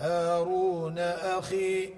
هارون أخي